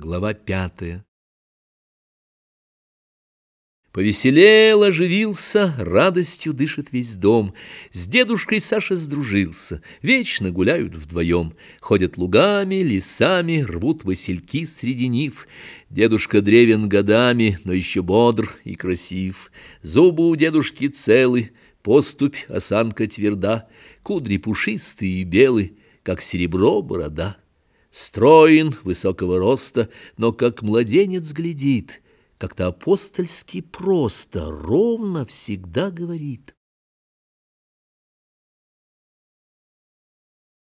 Глава пятая. Повеселел, оживился, радостью дышит весь дом. С дедушкой Саша сдружился, вечно гуляют вдвоем. Ходят лугами, лесами, рвут васильки среди нив. Дедушка древен годами, но еще бодр и красив. Зубы у дедушки целы, поступь, осанка тверда, Кудри пушистые и белы, как серебро борода. Строен, высокого роста, но как младенец глядит, Как-то апостольски просто, ровно всегда говорит.